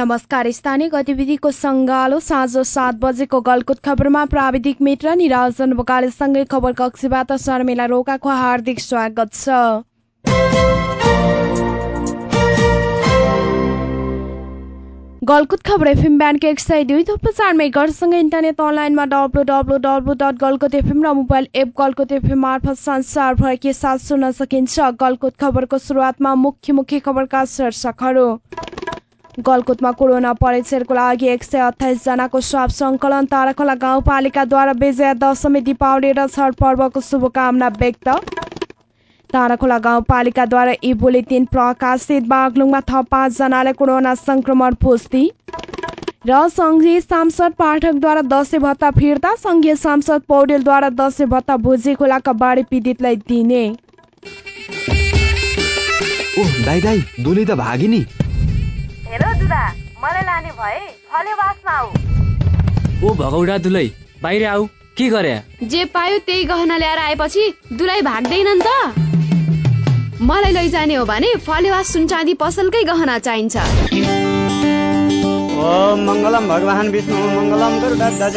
नमस्कार स्थानीय गतिविधिको सङ्गालो साँझ सात बजेको गलकुट खबरमा प्राविधिक मित्र निराजन बोकालेसँगै खबर कक्षीबाट शर्मिला रोकाको हार्दिक स्वागत छ। गलकुट खबर एफएम ब्यान्डको एक सय दुई थुप्रो चार इन्टरनेट अनलाइनमा W W W dot Galkot FM र मोबाइल एप गलकुट एफएम मार्फत संसारभर के साथ सुन्न सकिन्छ। गलकुट खबरको सुरुवातमा मुख्य मुख्य खबरका शीर्षकहरू। गलकुटमा कोरोना परीक्षणको लागि एक सय अठाइसजनाको स्वाप सङ्कलन ताराखोला गाउँपालिकाद्वारा विजया दशमी दीपावली र छठ पर्वको शुभकामना व्यक्त। ताराखोला गाउँपालिकाद्वारा ई बुलेटिन प्रकाशित बागलुङमा थप पाँचजनाले कोरोना सङ्क्रमण पुष्टि। र सङ्घीय सांसद पाठकद्वारा दसैँ भत्ता फिर्ता सङ्घीय सांसद पौडेलद्वारा दसैँ भत्ता भुजी खोलाका बाढी पीडितलाई दिने। ओह दाई दाई दुली त भागी नि हेर दुदा मलाई लाने भए फलेवासमा आऊ। ओ भगौडा दुलै बाहिर आऊ के गरे? जे पायो त्यही गहना ल्याएर आएपछि दुलाई भाग्दैनन् त। मलाई लैजाने हो भने फलेवा सुनचाँदी पसलकै गहना चाहिन्छ। ओम मङ्गलम भगवान् विष्णु मङ्गलम गरुडध्वज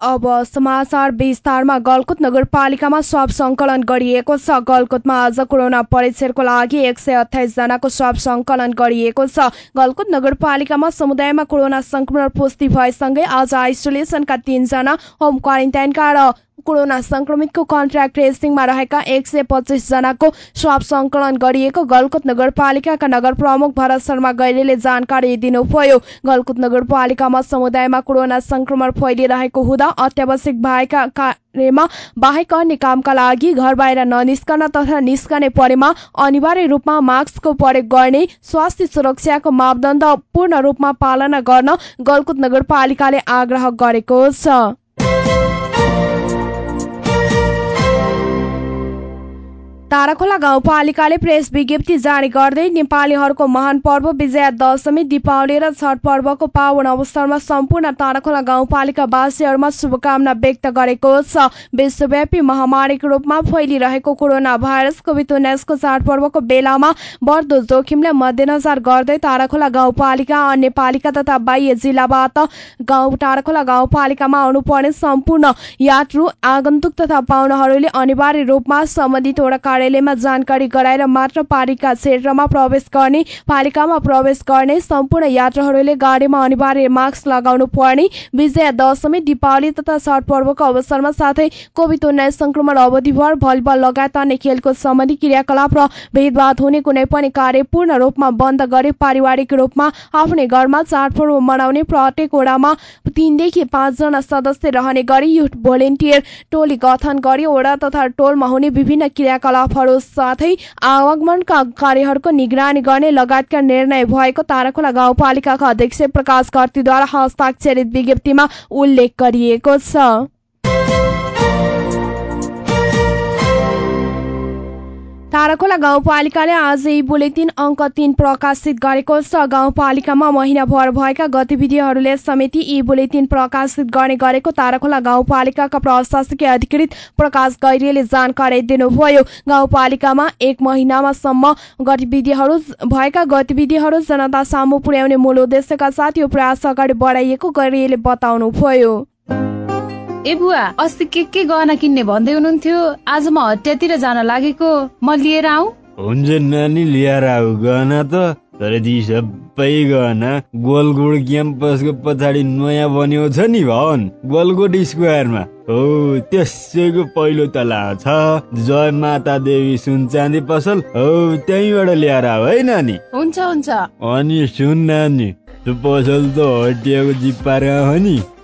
अब समाचार विस्तारमा गलकुट नगरपालिकामा स्वाब सङ्कलन गरिएको छ। गलकुटमा आज कोरोना परीक्षणको लागि एक सय अठाइस जनाको स्वाब सङ्कलन गरिएको छ। गलकुट नगरपालिकामा समुदायमा कोरोना संक्रमण पुष्टि भएसँगै आज आइसोलेसनका तीनजना होम क्वारेन्टाइनका र कोरोना संक्रमितको कन्ट्राक्ट ट्रेसिङमा रहेका एक सय जनाको स्वाब सङ्कलन गरिएको गलकुट नगरपालिकाका नगर प्रमुख भरत शर्मा गैरेले जानकारी दिनुभयो। गलकुट नगरपालिकामा समुदायमा कोरोना संक्रमण फैलिरहेको हुँदा अत्यावश्यक भएका कार्यमा बाहेक अन्य कामका लागि घर बाहिर ननिस्कन तथा निस्कने परेमा अनिवार्य रूपमा मास्कको प्रयोग गर्ने स्वास्थ्य सुरक्षाको मापदण्ड पूर्ण रूपमा पालना गर्न गलकुट नगरपालिकाले आग्रह गरेको छ। ताराखोला गाउँपालिकाले प्रेस विज्ञप्ति जारी गर्दै नेपालीहरूको महान पर्व विजया दशमी दीपावली र छठ पर्वको पावन अवसरमा सम्पूर्ण ताराखोला गाउँपालिकावासीहरूमा शुभकामना व्यक्त गरेको छ। विश्वव्यापी महामारीको रूपमा फैलिरहेको कोरोना भाइरस कोभिड उन्नाइसको चाडपर्वको बेलामा बढ्दो जोखिमलाई मध्यनजर गर्दै ताराखोला गाउँपालिका अन्य पालिका तथा बाह्य जिल्लाबाट गाउँ ताराखोला गाउँपालिकामा आउनुपर्ने सम्पूर्ण यात्रु आगन्तुक तथा पाहुनाहरूले अनिवार्य रूपमा सम्बन्धित वडा कार्यालयमा जानकारी गराएर मात्र पालिका क्षेत्रमा प्रवेश गर्ने पालिकामा प्रवेश गर्ने सम्पूर्ण यात्रुहरूले गाडीमा अनिवार्य मास्क लगाउनु पर्ने विजया दशमी दीपावली तथा छठ पर्वको अवसरमा साथै कोभिड उन्नाइस संक्रमण अवधिभर भलिबल लगायत अन्य खेलकुद सम्बन्धी क्रियाकलाप र भेदभाद हुने कुनै पनि कार्य पूर्ण रूपमा बन्द गरी पारिवारिक रूपमा आफ्नै घरमा चाडपर्व मनाउने प्रत्येक वडामा तीनदेखि पाँचजना सदस्य रहने गरी युथ भोलिन्टियर टोली गठन गरी वडा तथा टोलमा हुने विभिन्न क्रियाकलाप स्टाफहरू साथै आवागमनका कार्यहरूको निगरानी गर्ने लगायतका निर्णय भएको ताराखोला गाउँपालिकाका अध्यक्ष प्रकाश कर्तीद्वारा हस्ताक्षरित विज्ञप्तिमा उल्लेख गरिएको छ। ताराखोला गाउँपालिकाले आज यी बुलेटिन अङ्क तीन प्रकाशित गरेको छ। गाउँपालिकामा महिनाभर भएका गतिविधिहरूले समेति यी बुलेटिन प्रकाशित गर्ने गरेको ताराखोला गाउँपालिकाका प्रशासकीय अधिकृत प्रकाश गैरीले जानकारी दिनुभयो। गाउँपालिकामा एक महिनामासम्म गतिविधिहरू भएका गतिविधिहरू जनता सामु पुर्याउने मूल उद्देश्यका साथ यो प्रयास अगाडि बढाइएको गैरीले बताउनुभयो। ए बुवा अस्ति के के गहना किन्ने भन्दै हुनुहुन्थ्यो? आज म हटियातिर जान लागेको। म लिएर आऊ। हुन्छ नानी लिएर आऊ। गहना त तर ती सबै गहना गोलकोट क्याम्पसको पछाडि नयाँ बन्यो छ नि भवन गोलकोट स्क्वायरमा। हो त्यसैको पहिलो तला छ। जय माता देवी सुन चाँदी पसल। हो त्यहीँबाट ल्याएर आऊ है नानी। हुन्छ हुन्छ। अनि सुन नानी त्यो पसल त हटियाको जिप्पारमा हो नि।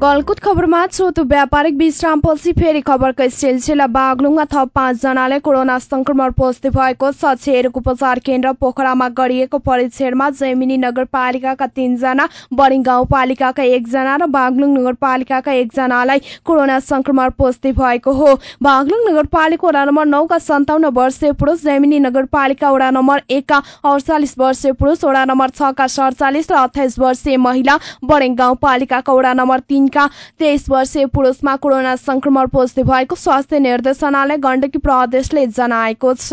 गलकुट खबरमा छोटो व्यापारिक विश्रामपछि फेरि खबरको सिलसिला बागलुङमा थप पाँचजनाले कोरोना संक्रमण पोजिटिभ भएको छ। छेरक उपचार केन्द्र पोखरामा गरिएको परीक्षणमा जैमिनी नगरपालिकाका तीनजना बरिङ गाउँपालिकाका एकजना र बागलुङ नगरपालिकाका एकजनालाई कोरोना संक्रमण पोजिटिभ भएको हो। बागलुङ नगरपालिका वडा नम्बर नौका सन्ताउन्न वर्षीय पुरुष जैमिनी नगरपालिका वडा नम्बर एकका अडचालिस वर्षीय पुरुष वडा नम्बर छका सडचालिस र अठाइस वर्षीय महिला बरेङ गाउँपालिकाका वडा नम्बर तीन का। तेइस वर्षीय पुरुषमा कोरोना संक्रमण पोजिटिभ भएको स्वास्थ्य निर्देशनालय गण्डकी प्रदेशले जनाएको छ।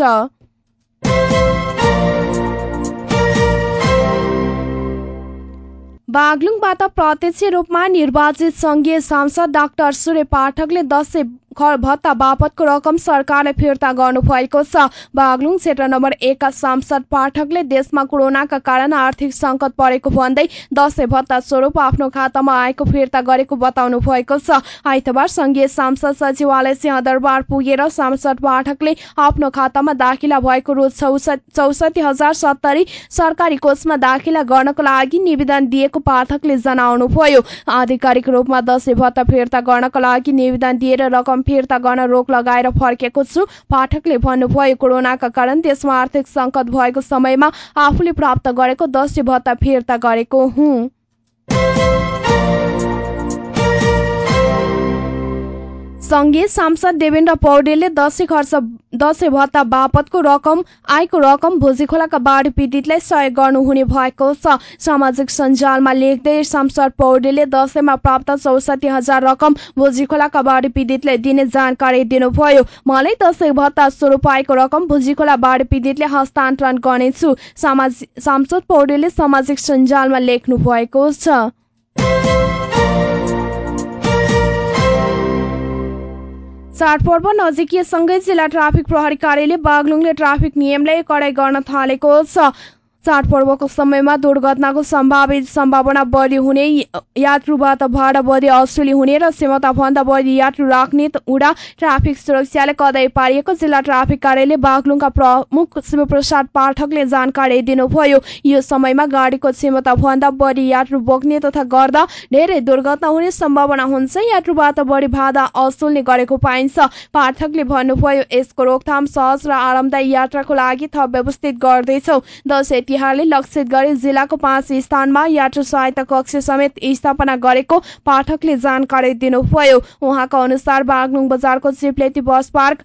बागलुङबाट प्रत्यक्ष रूपमा निर्वाचित संघीय सांसद डाक्टर सूर्य पाठकले दसैँ घर भत्ता बापतको रकम सरकारले फिर्ता गर्नुभएको छ। बागलुङ क्षेत्र नम्बर एकका सांसद पाठकले देशमा कोरोनाका कारण आर्थिक सङ्कट परेको भन्दै दसैँ भत्ता स्वरूप आफ्नो खातामा आएको फिर्ता गरेको बताउनु भएको छ। आइतबार संघीय सांसद सचिवालय सिंहदरबार पुगेर सांसद पाठकले आफ्नो खातामा दाखिला भएको रु चौसठी हजार सत्तरी सरकारी कोषमा दाखिला गर्नको लागि निवेदन दिएको पाठकले जनाउनुभयो। आधिकारिक रूपमा दसैँ भत्ता फिर्ता गर्नको लागि निवेदन दिएर रकम फिर्ता गर्न रोक लगाएर फर्केको छु। पाठकले भन्नुभयो कोरोनाका कारण देशमा आर्थिक सङ्कट भएको समयमा आफूले प्राप्त गरेको दसैँ भत्ता फिर्ता गरेको हुँ। संघीय सांसद देवेन्द्र पौडेलले दसैँ खर्च दसैँ भत्ता बापतको रकम आएको रकम भोजीखोलाका बाढी पीडितलाई सहयोग गर्नुहुने भएको छ। सामाजिक सञ्जालमा लेख्दै सांसद पौडेलले दसैँमा प्राप्त चौसठी हजार रकम भोजीखोलाका बाढी पीडितले दिने जानकारी दिनुभयो। मलाई दसैँ भत्ता स्वरूप आएको रकम भोजीखोला बाढी पीडितले हस्तान्तरण गर्नेछु सांसद पौडेलले सामाजिक सञ्जालमा लेख्नु भएको छ। चाडपर्व नजिकिएसँगै जिल्ला ट्राफिक प्रहरी कार्यालय बागलुङले ट्राफिक नियमलाई कडाई गर्न थालेको छ। चाडपर्वको समयमा दुर्घटनाको सम्भावित सम्भावना बढी हुने यात्रुबाट भाडा बढी असुली हुने र क्षमताभन्दा बढी यात्रु राख्ने हुँदा ट्राफिक सुरक्षाले कदाई पारिएको जिल्ला ट्राफिक कार्यालय बागलुङका प्रमुख शिवप्रसाद पाठकले जानकारी दिनुभयो। यो समयमा गाडीको क्षमताभन्दा बढी यात्रु बोक्ने तथा गर्दा धेरै दुर्घटना हुने सम्भावना हुन्छ। यात्रुबाट बढी भाडा असुल्ने गरेको पाइन्छ। पाठकले भन्नुभयो यसको रोकथाम सहज र आरामदायी यात्राको लागि थप व्यवस्थित गर्दैछौ। दसैँ तिहारले लक्षित गरी जिल्लाको पाँच स्थानमा यात्रु सहायता कक्ष समेत स्थापना गरेको पाठकले जानकारी दिनुभयो। उहाँको अनुसार बागलुङ बजारको चिप्लेती बस पार्क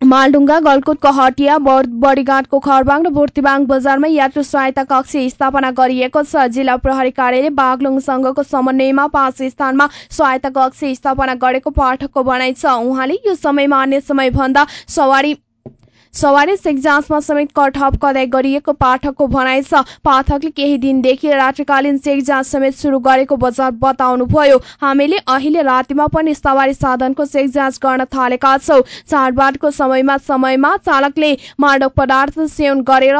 मालडुङ्गा गलकुटको हटिया बडीघाटको खरबाङ र बुर्तिबाङ बजारमा यात्रु सहायता कक्ष स्थापना गरिएको छ। जिल्ला प्रहरी कार्यालय बागलुङ संघको समन्वयमा पाँच स्थानमा सहायता कक्ष स्थापना गरेको पाठकको भनाइ छ। उहाँले यो समयमा अन्य समय भन्दा सवारी सवारी चेक जाँचमा समेत कठप कदाई गरिएको पाठकको भनाइ छ। पाठकले केही दिनदेखि रात्रिकालीन चेक जाँच समेत शुरू गरेको बजार बताउनुभयो। हामीले अहिले रातिमा पनि सवारी साधनको चेक जाँच गर्न थालेका छौँ। चाडबाडको समयमा समयमा चालकले मादक पदार्थ सेवन गरेर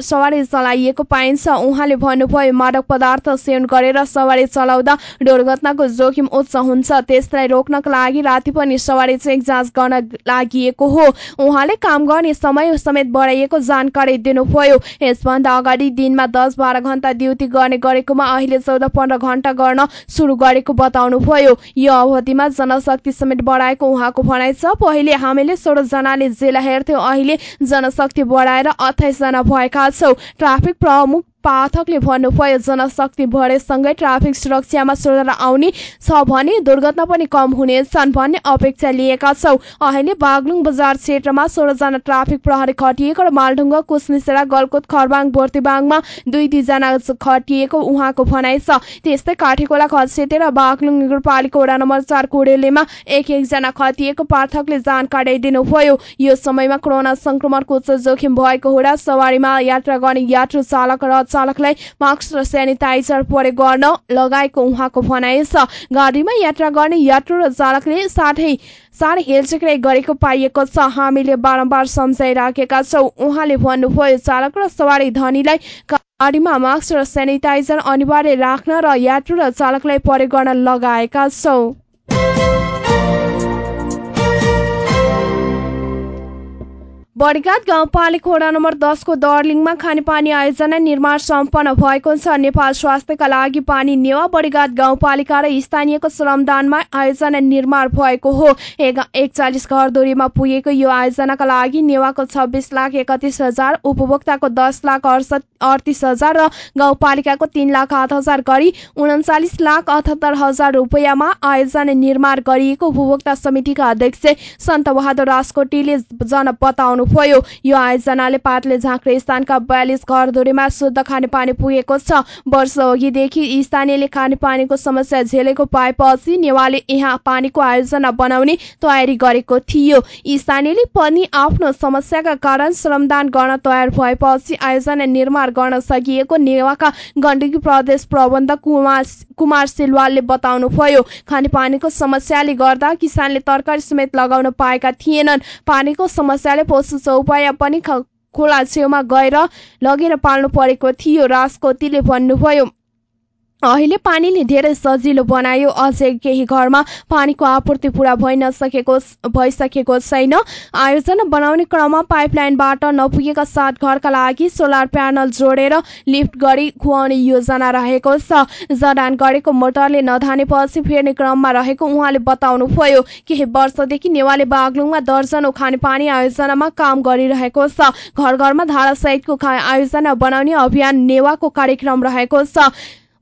सवारी चलाइएको पाइन्छ। उहाँले भन्नुभयो मादक पदार्थ सेवन गरेर सवारी चलाउँदा दुर्घटनाको जोखिम उच्च हुन्छ। त्यसलाई रोक्नका लागि राति पनि सवारी चेक जाँच गर्न लागि हो। उहाँले काम गर्ने समय समेत बढाइएको जानकारी दिनुभयो। यसभन्दा अगाडि दिनमा दस बाह्र घण्टा ड्युटी गर्ने गरेकोमा अहिले चौध पन्ध्र घण्टा गर्न सुरु गरेको बताउनुभयो। यो अवधिमा जनशक्ति समेत बढाएको उहाँको भनाइ छ। पहिले हामीले सोह्र जनाले जेल हेर्थ्यौँ अहिले जनशक्ति बढाएर अठाइस जना भएका छौँ। ट्राफिक प्रमुख पाठकले भन्नुभयो जनशक्ति बढेसँगै ट्राफिक सुरक्षामा सुधार आउने छ भने दुर्घटना पनि कम हुनेछन् भन्ने अपेक्षा लिएका छौ। अहिले बागलुङ बजार क्षेत्रमा सोह्रजना ट्राफिक प्रहरी खटिएको र मालढुङ्गा कुसमिसेरा गलकोट खरबाङ बोर्तिबाङमा दुई दुईजना खटिएको उहाँको भनाइ छ। त्यस्तै काठीकोला खसेटे र बागलुङ नगरपालिका वडा नम्बर चार कोडेलीमा एक एकजना खटिएको पाठकले जानकारी दिनुभयो। यो समयमा कोरोना संक्रमणको उच्च जोखिम भएको हुँदा सवारीमा यात्रा गर्ने यात्रु चालक र चालकलाई मास्क र सेनिटाइजर प्रयोग गर्न लगाएको उहाँको भनाइ छ। गाडीमा यात्रा गर्ने यात्रु र चालकले साथै साह्रै हेलचेक्राइ गरेको पाइएको छ। हामीले बारम्बार सम्झाइराखेका छौँ। उहाँले भन्नुभयो चालक र सवारी धनीलाई गाडीमा मास्क र सेनिटाइजर अनिवार्य राख्न र यात्रु र चालकलाई प्रयोग गर्न लगाएका छौँ। बडीघाट गाउँपालिका वडा नम्बर दसको दर्लिङमा खानेपानी आयोजना निर्माण सम्पन्न भएको छ नेपाल स्वास्थ्यका लागि पानी नेवा बडीघाट गाउँपालिका र स्थानीयको श्रमदानमा आयोजना निर्माण भएको हो। एकचालिस घर दूरीमा पुगेको यो आयोजनाका लागि नेवाको छब्बिस लाख एकतिस हजार उपभोक्ताको दस लाख अडतिस हजार र गाउँपालिकाको तीन लाख आठ हजार गरी उन्चालिस लाख अठहत्तर हजार रुपियाँमा आयोजना निर्माण गरिएको उपभोक्ता समितिका अध्यक्ष सन्त बहादुर राजकोटीले जन बताउनु भयो। यो आयोजनाले पाटले झाँक्रे स्थानका बयालिस घरधुरीमा शुद्ध खानेपानी पुगेको छ। वर्ष अघिदेखि स्थानीयले खानेपानीको समस्या झेलेको पाएपछि नेवाले यहाँ पानीको आयोजना बनाउने तयारी गरेको थियो। स्थानीयले पनि आफ्नो समस्याका कारण श्रमदान गर्न तयार भएपछि आयोजना निर्माण गर्न सकिएको नेवाका गण्डकी प्रदेश प्रबन्धक कुमार कुमार सिलवालले बताउनुभयो खानेपानीको समस्याले गर्दा किसानले तरकारी समेत लगाउन पाएका थिएनन्। पानीको समस्याले पशु चौपाया पनि खोला छेउमा गएर लगेर पाल्नु परेको थियो। राजकोतीले भन्नुभयो अहिले पानीले धेरै सजिलो बनायो। अझै केही घरमा पानीको आपूर्ति पूरा भइ नसकेको भइसकेको छैन। आयोजना बनाउने क्रममा पाइपलाइनबाट नपुगेका सात घरका लागि सोलर प्यानल जोडेर लिफ्ट गरी खुवाउने योजना रहेको छ। जडान गरेको मोटरले नधानेपछि फेर्ने क्रममा रहेको उहाँले बताउनुभयो केही वर्षदेखि नेवाले बागलुङमा दर्जनौ खानेपानी आयोजनामा काम गरिरहेको छ। घर घरमा धारासहितको आयोजना बनाउने अभियान नेवाको कार्यक्रम रहेको छ।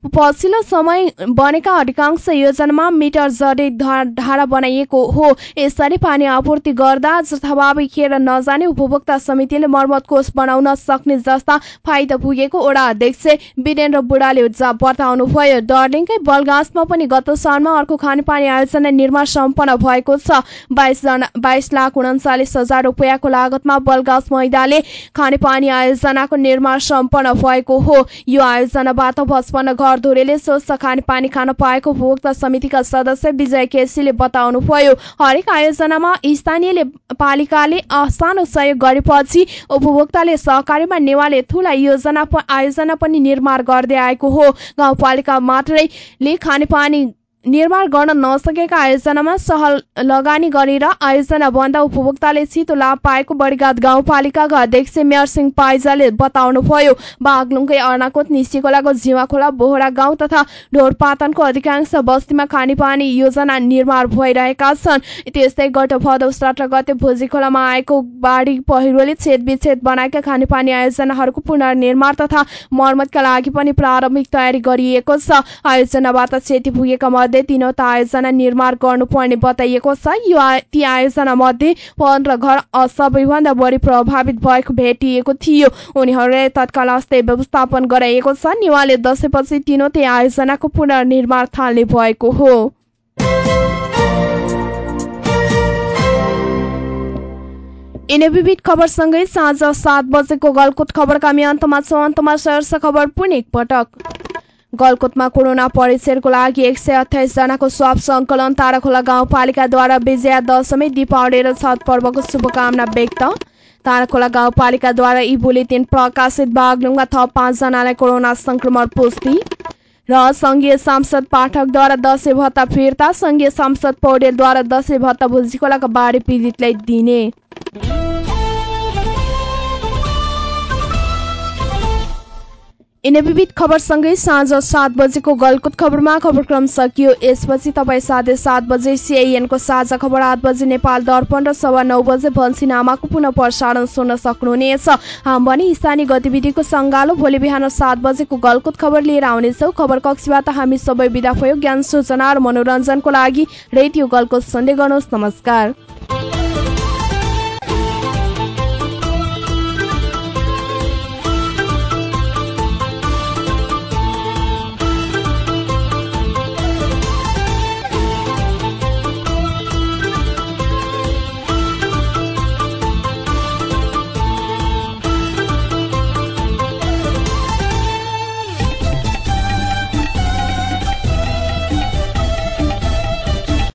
पछिल्लो समय बनेका अधिकांश योजनामा मिटर जडे धारा बनाइएको हो यसरी पानी आपूर्ति गर्दा जथाभावी खेर नजाने उपभोक्ता समितिले मर्मत कोष बनाउन सक्ने जस्ता फाइदा पुगेको वडा अध्यक्ष वीरेन्द्र बुढाले बताउनुभयो डर्लिङकै बलगाँसमा पनि गत सालमा अर्को खानेपानी आयोजना निर्माण सम्पन्न भएको छ। बाइस लाख उन्चालिस हजार रुपियाँको लागतमा बलगाँस मैदाले खानेपानी आयोजनाको निर्माण सम्पन्न भएको हो। यो आयोजनाबाट पचपन्न स्वच्छ खानेपानी खान पाएको उपभोक्ता समितिका सदस्य विजय केसीले बताउनुभयो हरेक आयोजनामा स्थानीयले पालिकाले सानो सहयोग गरेपछि उपभोक्ताले सहकारीमा नेवाले ठूला योजना आयोजना पनि निर्माण गर्दै आएको हो। गाउँपालिका मात्रैले खानेपानी निर्माण गर्न नसकेका आयोजनामा सहल लगानी गरेर आयोजना बन्दा उपभोक्ताले छिटो लाभ पाएको बडीघाट गाउँपालिकाका अध्यक्ष मेयर सिंह पाइजाले बताउनुभयो। बागलुङकै अर्नाकोट निस्तीखोलाको जिवाखोला बोहरा गाउँ तथा ढोरपातनको अधिकांश बस्तीमा खानेपानी योजना निर्माण भइरहेका छन्। त्यस्तै गत भदौ सत्र गते भोजी खोलामा आएको बाढी पहिरोले छेद विच्छेद बनाएका खानेपानी आयोजनाहरूको पुनर्निर्माण तथा मर्मतका लागि पनि प्रारम्भिक तयारी गरिएको छ। आयोजनाबाट क्षति पुगेका मध्ये तीनवटा आयोजना निर्माण गर्नुपर्ने बताइएको छ। यो ती आयोजना मध्ये पन्ध्र घर सबैभन्दा बढी प्रभावित भएको भेटिएको थियो। उनीहरूलाई तत्काल अस्थायी व्यवस्थापन गराइएको छ। नेवाले दसैँपछि तीनवटै आयोजनाको पुनर्निर्माण थाल्ने भएको हो। विविध खबरसँगै साँझ सात बजेको गलकुट खबरका अन्तमा छौँ। अन्तमा शीर्ष खबर पुनः एकपटक। गलकोटमा कोरोना परीक्षणको लागि एक सय अठाइस जनाको स्वाप सङ्कलन ताराखोला गाउँपालिकाद्वारा विजया दशमी दीपावली र छठ पर्वको शुभकामना व्यक्त। ताराखोला गाउँपालिकाद्वारा यी बुलेटिन प्रकाशित बागलुङमा थप पाँचजनालाई कोरोना संक्रमण पुष्टि। र संघीय सांसद पाठकद्वारा दसैँ भत्ता फिर्ता संघीय सांसद पौडेलद्वारा दसैँ भत्ता भुजीकोलाका बाढी पीडितलाई दिने। यिनै विविध खबरसँगै साँझ सात बजेको गलकुट खबरमा खबरक्रम सकियो। यसपछि तपाईँ साढे सात बजे सिआइएनको साझा खबर आठ बजे नेपाल दर्पण र सवा नौ बजे बन्सीनामाको पुनः प्रसारण सुन्न सक्नुहुनेछ। हाम भने स्थानीय गतिविधिको सङ्गालो भोलि बिहान सात बजेको गलकुट खबर लिएर आउनेछौ। खबर कक्षबाट हामी सबै विदा भयो। ज्ञान सूचना र मनोरञ्जनको लागि रेडियो गलकुट सन्डे गर्नुहोस्। नमस्कार।